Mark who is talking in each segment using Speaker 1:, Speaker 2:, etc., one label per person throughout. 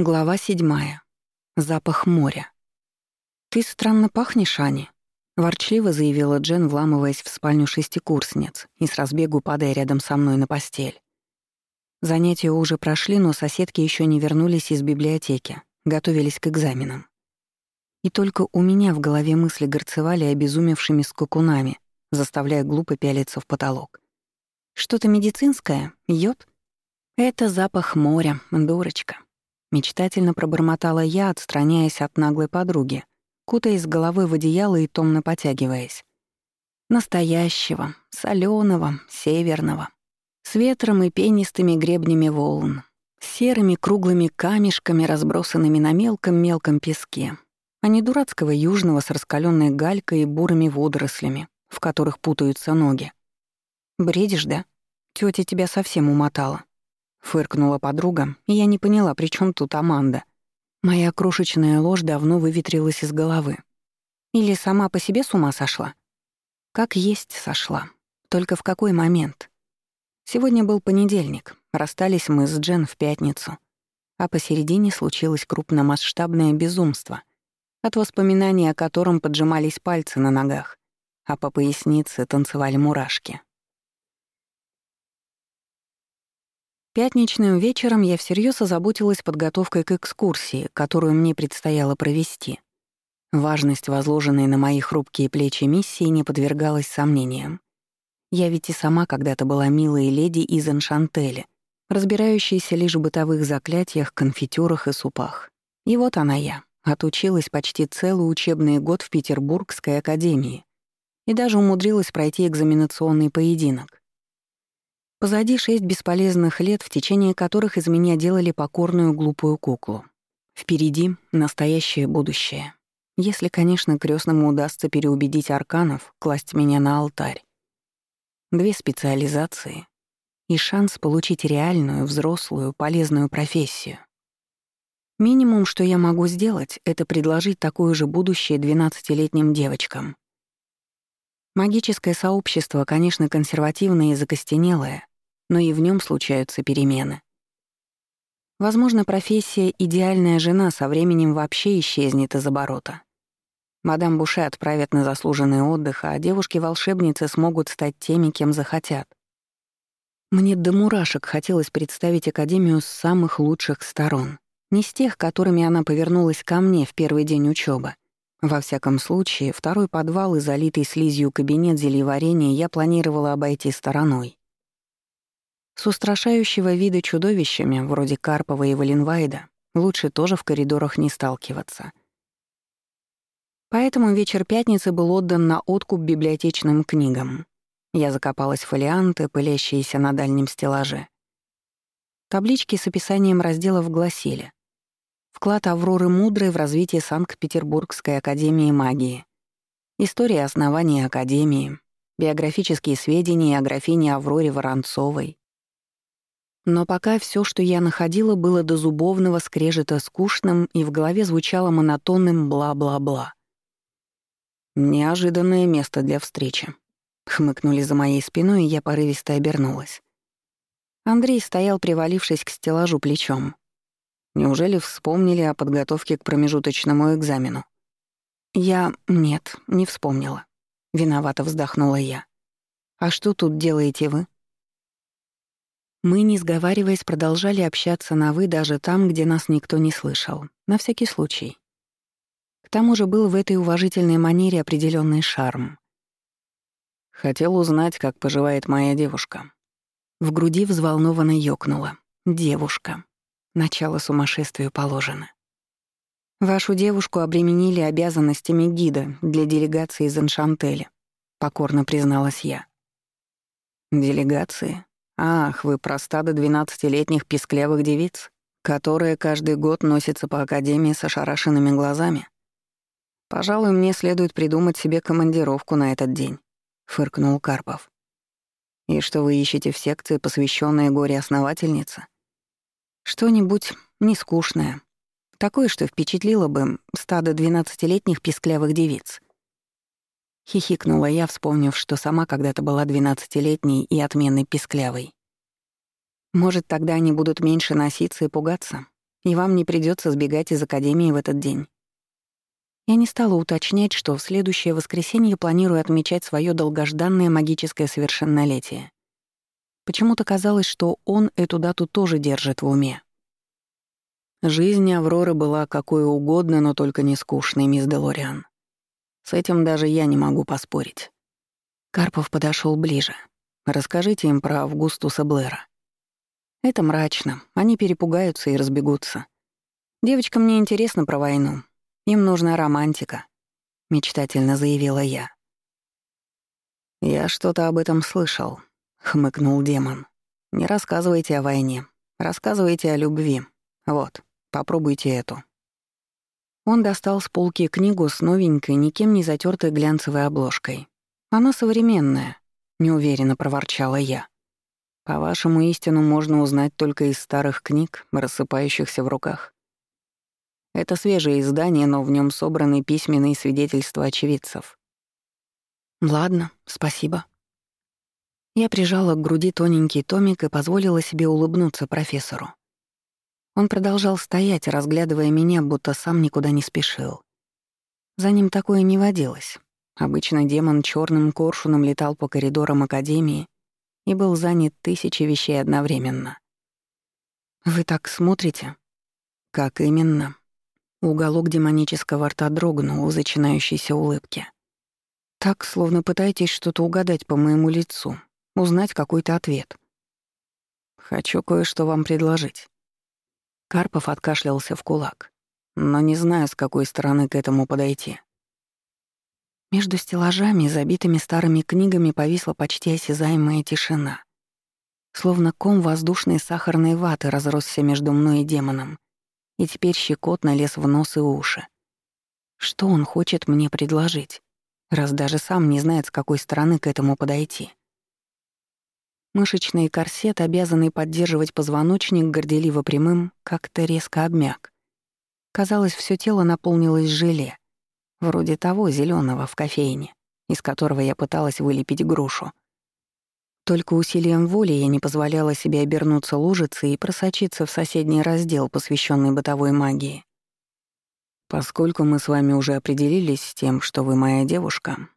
Speaker 1: Глава седьмая. Запах моря. «Ты странно пахнешь, Ани», — ворчливо заявила Джен, вламываясь в спальню шестикурсниц и с разбегу падая рядом со мной на постель. Занятия уже прошли, но соседки еще не вернулись из библиотеки, готовились к экзаменам. И только у меня в голове мысли горцевали обезумевшими скакунами, заставляя глупо пялиться в потолок. «Что-то медицинское? Йод?» «Это запах моря, дурочка», Мечтательно пробормотала я, отстраняясь от наглой подруги, кутаясь с головы в одеяло и томно потягиваясь. Настоящего, солёного, северного. С ветром и пенистыми гребнями волн. С серыми круглыми камешками, разбросанными на мелком-мелком песке. А не дурацкого южного с раскалённой галькой и бурыми водорослями, в которых путаются ноги. Бредишь, да? Тётя тебя совсем умотала. Фыркнула подруга, и я не поняла, при чем тут Аманда. Моя крошечная ложь давно выветрилась из головы. Или сама по себе с ума сошла? Как есть сошла. Только в какой момент? Сегодня был понедельник. Расстались мы с Джен в пятницу. А посередине случилось крупномасштабное безумство, от воспоминаний о котором поджимались пальцы на ногах, а по пояснице танцевали мурашки. Пятничным вечером я всерьез озаботилась подготовкой к экскурсии, которую мне предстояло провести. Важность возложенной на мои хрупкие плечи миссии не подвергалась сомнениям. Я ведь и сама когда-то была милой леди из Эншантеля, разбирающейся лишь в бытовых заклятиях, конфитюрах и супах. И вот она я, отучилась почти целый учебный год в Петербургской академии и даже умудрилась пройти экзаменационный поединок. Позади шесть бесполезных лет, в течение которых из меня делали покорную глупую куклу. Впереди настоящее будущее. Если, конечно, крестному удастся переубедить арканов класть меня на алтарь. Две специализации и шанс получить реальную, взрослую, полезную профессию. Минимум, что я могу сделать, это предложить такое же будущее 12-летним девочкам. Магическое сообщество, конечно, консервативное и закостенелое, но и в нем случаются перемены. Возможно, профессия «идеальная жена» со временем вообще исчезнет из оборота. Мадам Буше отправят на заслуженный отдых, а девушки-волшебницы смогут стать теми, кем захотят. Мне до мурашек хотелось представить Академию с самых лучших сторон. Не с тех, которыми она повернулась ко мне в первый день учебы. Во всяком случае, второй подвал и залитый слизью кабинет зельеварения я планировала обойти стороной. С устрашающего вида чудовищами, вроде Карпова и Валенвайда, лучше тоже в коридорах не сталкиваться. Поэтому вечер пятницы был отдан на откуп библиотечным книгам. Я закопалась в фолианты, пылящиеся на дальнем стеллаже. Таблички с описанием разделов гласили «Вклад Авроры Мудрой в развитие Санкт-Петербургской академии магии», «История основания академии», биографические сведения о графине Авроре Воронцовой, но пока все, что я находила, было до зубовного скрежета скучным и в голове звучало монотонным бла-бла-бла. «Неожиданное место для встречи», — хмыкнули за моей спиной, и я порывисто обернулась. Андрей стоял, привалившись к стеллажу плечом. Неужели вспомнили о подготовке к промежуточному экзамену? Я... нет, не вспомнила. Виновато вздохнула я. «А что тут делаете вы?» Мы, не сговариваясь, продолжали общаться на «вы» даже там, где нас никто не слышал. На всякий случай. К тому же был в этой уважительной манере определенный шарм. «Хотел узнать, как поживает моя девушка». В груди взволнованно ёкнула. «Девушка. Начало сумасшествию положено». «Вашу девушку обременили обязанностями гида для делегации из Аншантеля», — покорно призналась я. «Делегации?» Ах, вы про стадо двенадцатилетних писклявых девиц, которые каждый год носятся по академии с ошарашенными глазами? Пожалуй, мне следует придумать себе командировку на этот день, фыркнул Карпов. И что вы ищете в секции, посвященной горе-основательнице? Что-нибудь нескучное. Такое, что впечатлило бы стадо двенадцатилетних писклявых девиц. Хихикнула я, вспомнив, что сама когда-то была двенадцатилетней и отменной писклявой. Может, тогда они будут меньше носиться и пугаться? и вам не придется сбегать из академии в этот день. Я не стала уточнять, что в следующее воскресенье планирую отмечать свое долгожданное магическое совершеннолетие. Почему-то казалось, что он эту дату тоже держит в уме. Жизнь Авроры была какой угодно, но только не скучной, мисс Делориан. С этим даже я не могу поспорить. Карпов подошел ближе. Расскажите им про Августуса Блэра. Это мрачно, они перепугаются и разбегутся. Девочкам мне интересно про войну, им нужна романтика», — мечтательно заявила я. «Я что-то об этом слышал», — хмыкнул демон. «Не рассказывайте о войне, рассказывайте о любви. Вот, попробуйте эту». Он достал с полки книгу с новенькой, никем не затертой глянцевой обложкой. «Она современная», — неуверенно проворчала я. «По-вашему, истину можно узнать только из старых книг, рассыпающихся в руках. Это свежее издание, но в нем собраны письменные свидетельства очевидцев. Ладно, спасибо. Я прижала к груди тоненький томик и позволила себе улыбнуться профессору. Он продолжал стоять, разглядывая меня, будто сам никуда не спешил. За ним такое не водилось. Обычно демон черным коршуном летал по коридорам Академии и был занят тысячей вещей одновременно. «Вы так смотрите?» «Как именно?» Уголок демонического рта дрогнул в зачинающейся улыбке. Так, словно пытаетесь что-то угадать по моему лицу, узнать какой-то ответ. Хочу кое-что вам предложить. Карпов откашлялся в кулак, но не знаю, с какой стороны к этому подойти. Между стеллажами, забитыми старыми книгами, повисла почти осязаемая тишина. Словно ком воздушной сахарной ваты разросся между мной и демоном, и теперь щекотно лез в нос и уши. Что он хочет мне предложить, раз даже сам не знает, с какой стороны к этому подойти? Мышечный корсет, обязанный поддерживать позвоночник горделиво прямым, как-то резко обмяк. Казалось, все тело наполнилось желе, вроде того зеленого в кофейне, из которого я пыталась вылепить грушу — только усилием воли я не позволяла себе обернуться лужицей и просочиться в соседний раздел, посвященный бытовой магии. «Поскольку мы с вами уже определились с тем, что вы моя девушка»,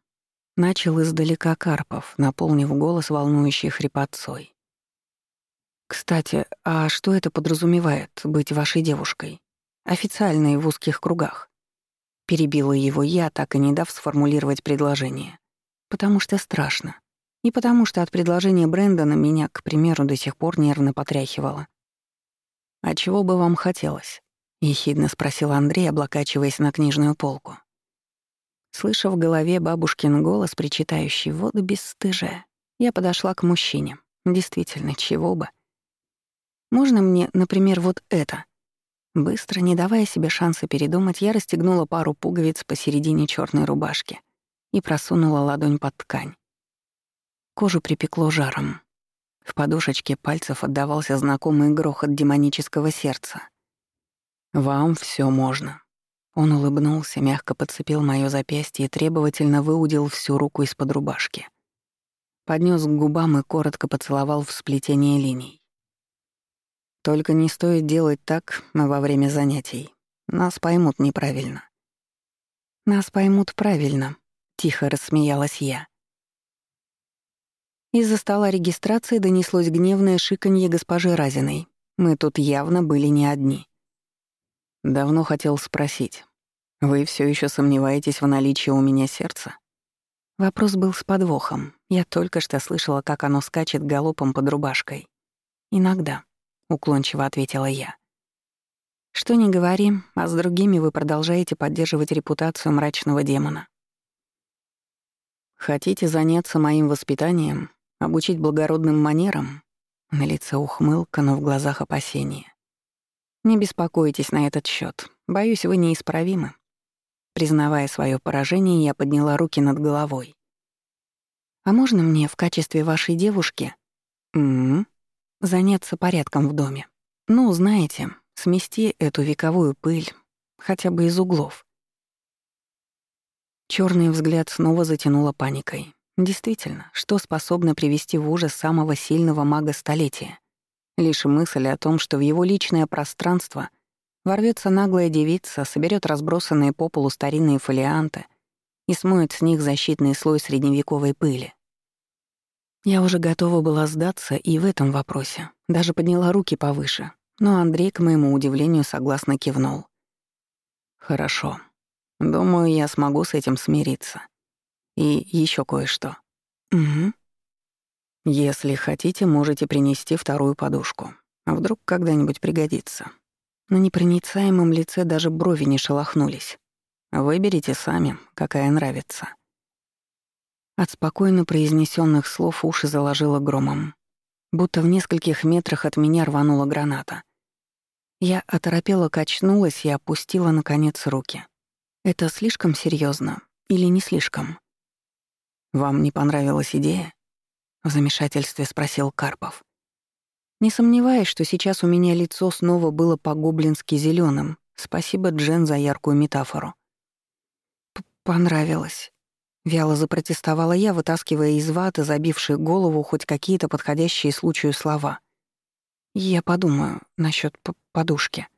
Speaker 1: начал издалека Карпов, наполнив голос волнующей хрипотцой. «Кстати, а что это подразумевает — быть вашей девушкой? Официально и в узких кругах?» Перебила его я, так и не дав сформулировать предложение. «Потому что страшно. И потому что от предложения Брэндона меня, к примеру, до сих пор нервно потряхивало. «А чего бы вам хотелось?» — ехидно спросил Андрей, облокачиваясь на книжную полку. Слыша в голове бабушкин голос, причитающий «вот бесстыжая», я подошла к мужчине. Действительно, чего бы. «Можно мне, например, вот это?» Быстро, не давая себе шанса передумать, я расстегнула пару пуговиц посередине черной рубашки и просунула ладонь под ткань. Кожу припекло жаром. В подушечке пальцев отдавался знакомый грохот демонического сердца. «Вам все можно». Он улыбнулся, мягко подцепил моё запястье и требовательно выудил всю руку из-под рубашки. Поднёс к губам и коротко поцеловал в сплетение линий. «Только не стоит делать так во время занятий. Нас поймут неправильно». «Нас поймут правильно», — тихо рассмеялась я. Из-за стола регистрации донеслось гневное шиканье госпожи Разиной. Мы тут явно были не одни. Давно хотел спросить. Вы все еще сомневаетесь в наличии у меня сердца? Вопрос был с подвохом. Я только что слышала, как оно скачет галопом под рубашкой. «Иногда», — уклончиво ответила я. «Что не говори, а с другими вы продолжаете поддерживать репутацию мрачного демона. Хотите заняться моим воспитанием? Обучить благородным манерам? На лице ухмылка, но в глазах опасения. Не беспокойтесь на этот счет. Боюсь, вы неисправимы. Признавая свое поражение, я подняла руки над головой. А можно мне в качестве вашей девушки м -м, заняться порядком в доме? Ну, знаете, смести эту вековую пыль хотя бы из углов. Черный взгляд снова затянуло паникой. Действительно, что способно привести в ужас самого сильного мага столетия? Лишь мысль о том, что в его личное пространство Ворвется наглая девица, соберет разбросанные по полу старинные фолианты и смоет с них защитный слой средневековой пыли. Я уже готова была сдаться и в этом вопросе, даже подняла руки повыше, но Андрей, к моему удивлению, согласно кивнул. «Хорошо. Думаю, я смогу с этим смириться. И еще кое-что. Угу. Если хотите, можете принести вторую подушку. А вдруг когда-нибудь пригодится. На непроницаемом лице даже брови не шелохнулись. Выберите сами, какая нравится. От спокойно произнесенных слов уши заложило громом. Будто в нескольких метрах от меня рванула граната. Я оторопела, качнулась и опустила, наконец, руки. Это слишком серьезно или не слишком? «Вам не понравилась идея?» — в замешательстве спросил Карпов. Не сомневаюсь, что сейчас у меня лицо снова было по-гоблински зеленым. Спасибо, Джен, за яркую метафору. П «Понравилось», — вяло запротестовала я, вытаскивая из ваты, забившей голову хоть какие-то подходящие случаю слова. «Я подумаю насчет подушки».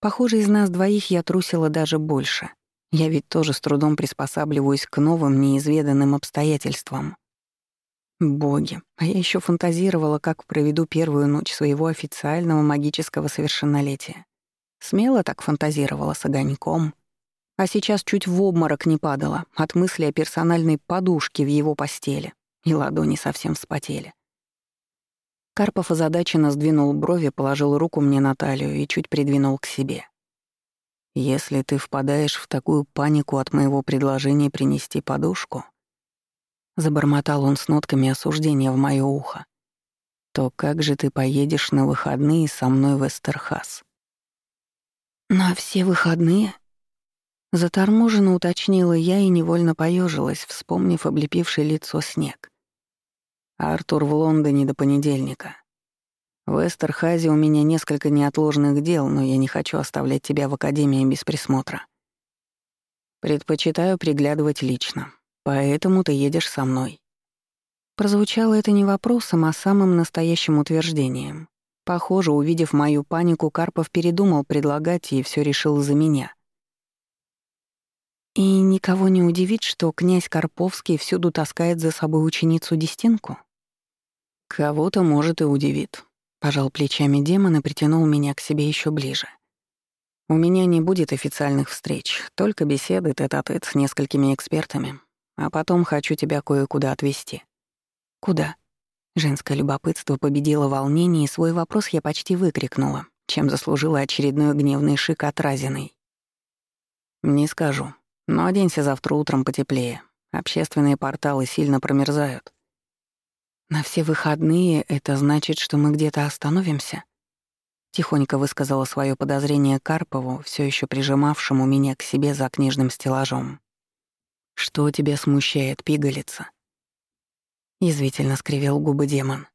Speaker 1: Похоже, из нас двоих я трусила даже больше — я ведь тоже с трудом приспосабливаюсь к новым, неизведанным обстоятельствам. Боги, а я еще фантазировала, как проведу первую ночь своего официального магического совершеннолетия. Смело так фантазировала с огоньком. А сейчас чуть в обморок не падала от мысли о персональной подушке в его постели, и ладони совсем вспотели. Карпов озадаченно сдвинул брови, положил руку мне на талию и чуть придвинул к себе. Если ты впадаешь в такую панику от моего предложения принести подушку, забормотал он с нотками осуждения в моё ухо, то как же ты поедешь на выходные со мной в Эстерхас? На все выходные? Заторможенно уточнила я и невольно поежилась, вспомнив облепивший лицо снег. Артур в Лондоне до понедельника. В Эстерхазе у меня несколько неотложных дел, но я не хочу оставлять тебя в академии без присмотра. Предпочитаю приглядывать лично, поэтому ты едешь со мной». Прозвучало это не вопросом, а самым настоящим утверждением. Похоже, увидев мою панику, Карпов передумал предлагать и все решил за меня. И никого не удивит, что князь Карповский всюду таскает за собой ученицу Дестинку? Кого-то, может, и удивит, Пожал плечами демон и притянул меня к себе еще ближе. У меня не будет официальных встреч, только беседы тет-а-тет с несколькими экспертами. А потом хочу тебя кое-куда отвезти. Куда? Женское любопытство победило волнение, и свой вопрос я почти выкрикнула, чем заслужила очередной гневный шик от Разиной. «Не скажу, но оденься завтра утром потеплее. Общественные порталы сильно промерзают. «На все выходные это значит, что мы где-то остановимся?» Тихонько высказала свое подозрение Карпову, все еще прижимавшему меня к себе за книжным стеллажом. «Что тебя смущает, пигалица?» Язвительно скривил губы демон.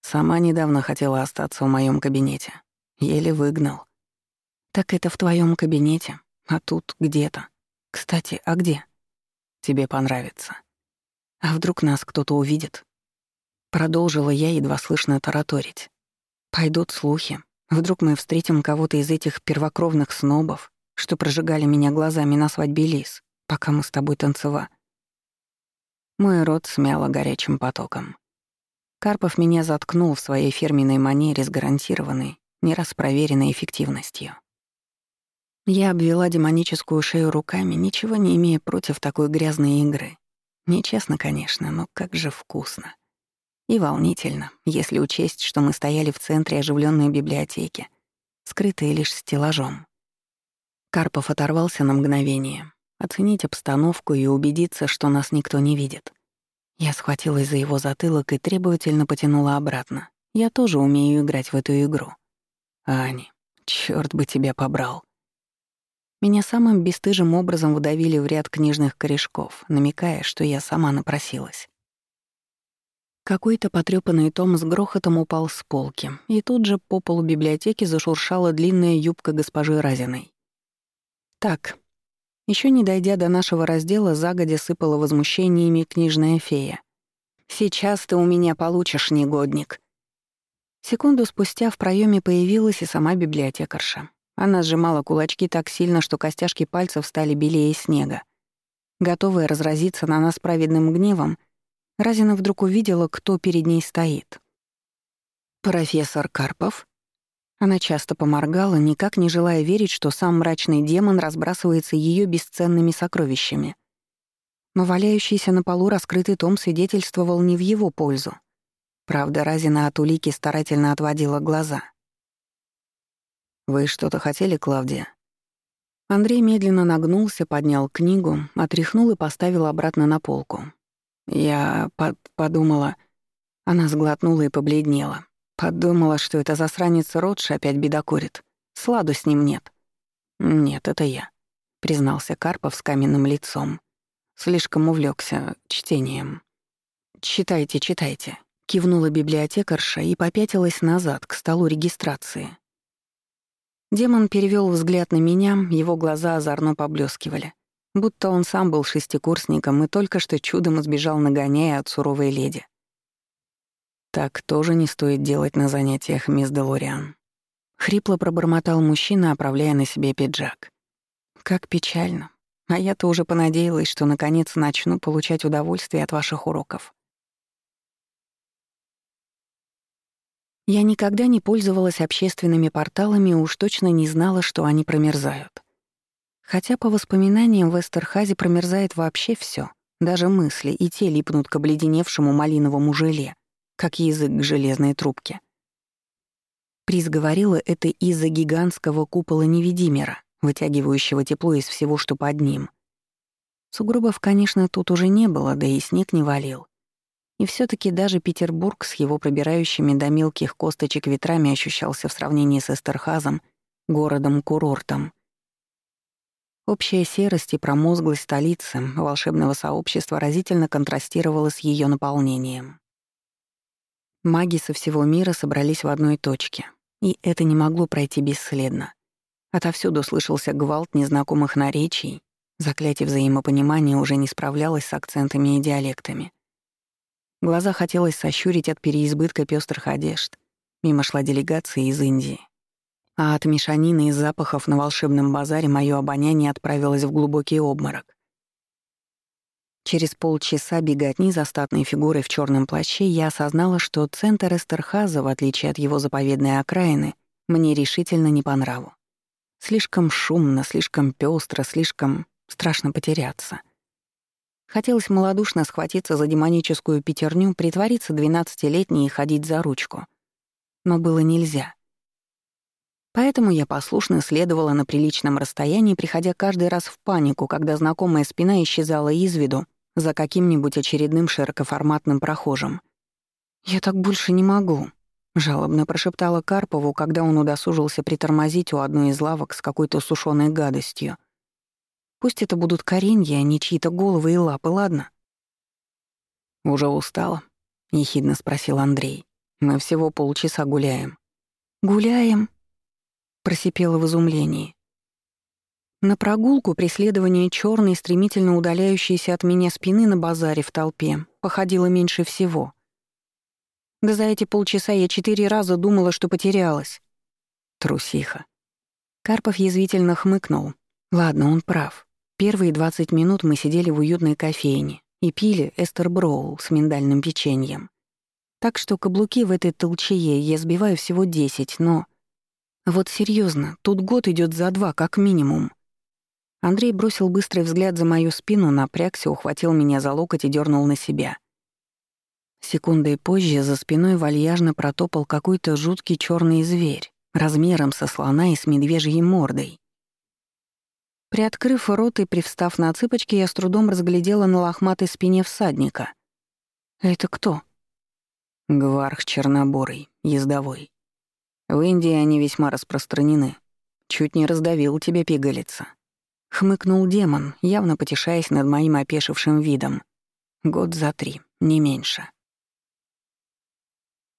Speaker 1: «Сама недавно хотела остаться в моем кабинете. Еле выгнал. Так это в твоем кабинете, а тут где-то. Кстати, а где? Тебе понравится. А вдруг нас кто-то увидит? Продолжила я едва слышно тараторить. Пойдут слухи. Вдруг мы встретим кого-то из этих первокровных снобов, что прожигали меня глазами на свадьбе Лис, пока мы с тобой танцева. Мой рот смяло горячим потоком. Карпов меня заткнул в своей фирменной манере с гарантированной, не эффективностью. Я обвела демоническую шею руками, ничего не имея против такой грязной игры. Нечестно, конечно, но как же вкусно. И волнительно, если учесть, что мы стояли в центре оживленной библиотеки, скрытые лишь стеллажом. Карпов оторвался на мгновение, оценить обстановку и убедиться, что нас никто не видит. Я схватилась за его затылок и требовательно потянула обратно. Я тоже умею играть в эту игру. Ани, черт бы тебя побрал. Меня самым бесстыжим образом выдавили в ряд книжных корешков, намекая, что я сама напросилась. Какой-то потрёпанный том с грохотом упал с полки, и тут же по полу библиотеки зашуршала длинная юбка госпожи Разиной. Так, еще не дойдя до нашего раздела, загодя сыпала возмущениями книжная фея. «Сейчас ты у меня получишь, негодник!» Секунду спустя в проеме появилась и сама библиотекарша. Она сжимала кулачки так сильно, что костяшки пальцев стали белее снега. Готовая разразиться на нас праведным гневом, Разина вдруг увидела, кто перед ней стоит. «Профессор Карпов?» Она часто поморгала, никак не желая верить, что сам мрачный демон разбрасывается ее бесценными сокровищами. Но валяющийся на полу раскрытый том свидетельствовал не в его пользу. Правда, Разина от улики старательно отводила глаза. «Вы что-то хотели, Клавдия?» Андрей медленно нагнулся, поднял книгу, отряхнул и поставил обратно на полку. Я под подумала... Она сглотнула и побледнела. Подумала, что это засранец Ротши опять бедокурит. Сладу с ним нет. «Нет, это я», — признался Карпов с каменным лицом. Слишком увлекся чтением. «Читайте, читайте», — кивнула библиотекарша и попятилась назад, к столу регистрации. Демон перевел взгляд на меня, его глаза озорно поблескивали, будто он сам был шестикурсником и только что чудом избежал нагоняя от суровой леди. Так тоже не стоит делать на занятиях, мисс Делориан. Хрипло пробормотал мужчина, оправляя на себе пиджак. Как печально. А я-то уже понадеялась, что наконец начну получать удовольствие от ваших уроков. Я никогда не пользовалась общественными порталами и уж точно не знала, что они промерзают. Хотя по воспоминаниям в Эстерхазе промерзает вообще все, даже мысли, и те липнут к обледеневшему малиновому желе, как язык к железной трубке. Приз говорила это из-за гигантского купола невидимера, вытягивающего тепло из всего, что под ним. Сугробов, конечно, тут уже не было, да и снег не валил. И все таки даже Петербург с его пробирающими до мелких косточек ветрами ощущался в сравнении с Эстерхазом, городом-курортом. Общая серость и промозглость столицы волшебного сообщества разительно контрастировала с ее наполнением. Маги со всего мира собрались в одной точке, и это не могло пройти бесследно. Отовсюду слышался гвалт незнакомых наречий, заклятие взаимопонимания уже не справлялось с акцентами и диалектами. Глаза хотелось сощурить от переизбытка пестрых одежд. Мимо шла делегация из Индии. А от мешанины из запахов на волшебном базаре моё обоняние отправилось в глубокий обморок. Через полчаса беготни за статной фигурой в черном плаще я осознала, что центр Эстерхаза, в отличие от его заповедной окраины, мне решительно не по нраву. Слишком шумно, слишком пестро, слишком страшно потеряться. Хотелось малодушно схватиться за демоническую пятерню, притвориться двенадцатилетней и ходить за ручку. Но было нельзя. Поэтому я послушно следовала на приличном расстоянии, приходя каждый раз в панику, когда знакомая спина исчезала из виду, за каким-нибудь очередным широкоформатным прохожим. «Я так больше не могу», — жалобно прошептала Карпову, когда он удосужился притормозить у одной из лавок с какой-то сушеной гадостью. «Пусть это будут коренья, а не чьи-то головы и лапы, ладно?» «Уже устала?» — ехидно спросил Андрей. «Мы всего полчаса гуляем». «Гуляем?» — просипела в изумлении. На прогулку преследование черной, стремительно удаляющейся от меня спины на базаре в толпе походило меньше всего. Да за эти полчаса я четыре раза думала, что потерялась. Трусиха. Карпов язвительно хмыкнул. Ладно, он прав. Первые двадцать минут мы сидели в уютной кофейне и пили Эстер Броул с миндальным печеньем. Так что каблуки в этой толчее я сбиваю всего десять, но... Вот серьезно, тут год идет за два, как минимум. Андрей бросил быстрый взгляд за мою спину, напрягся, ухватил меня за локоть и дернул на себя. Секундой позже за спиной вальяжно протопал какой-то жуткий черный зверь, размером со слона и с медвежьей мордой. Приоткрыв рот и привстав на цыпочки, я с трудом разглядела на лохматой спине всадника. «Это кто?» «Гварх черноборый, ездовой. В Индии они весьма распространены. Чуть не раздавил тебя пигалица. Хмыкнул демон, явно потешаясь над моим опешившим видом. Год за три, не меньше.